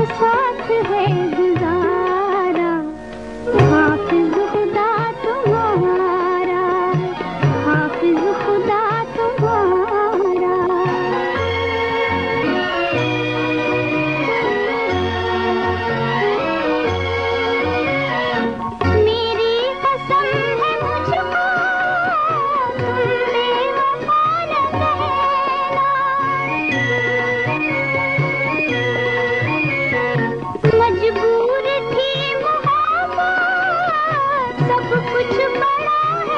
साथ है primeira vez.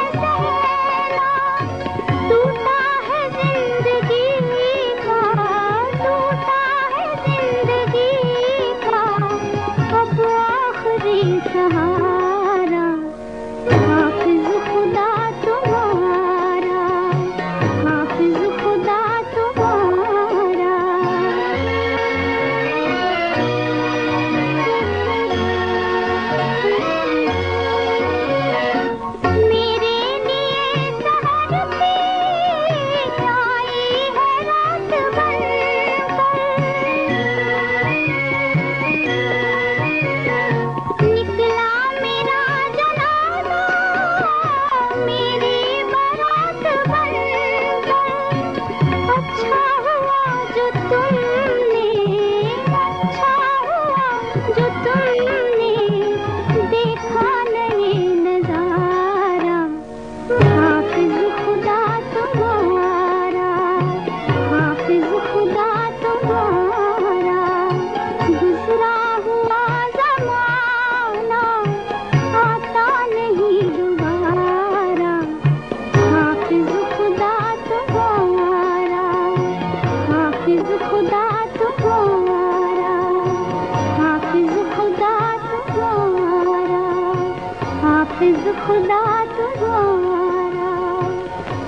हाफिज खुदा तुम्हारा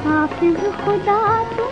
हाफिज खुदा तुम्हारा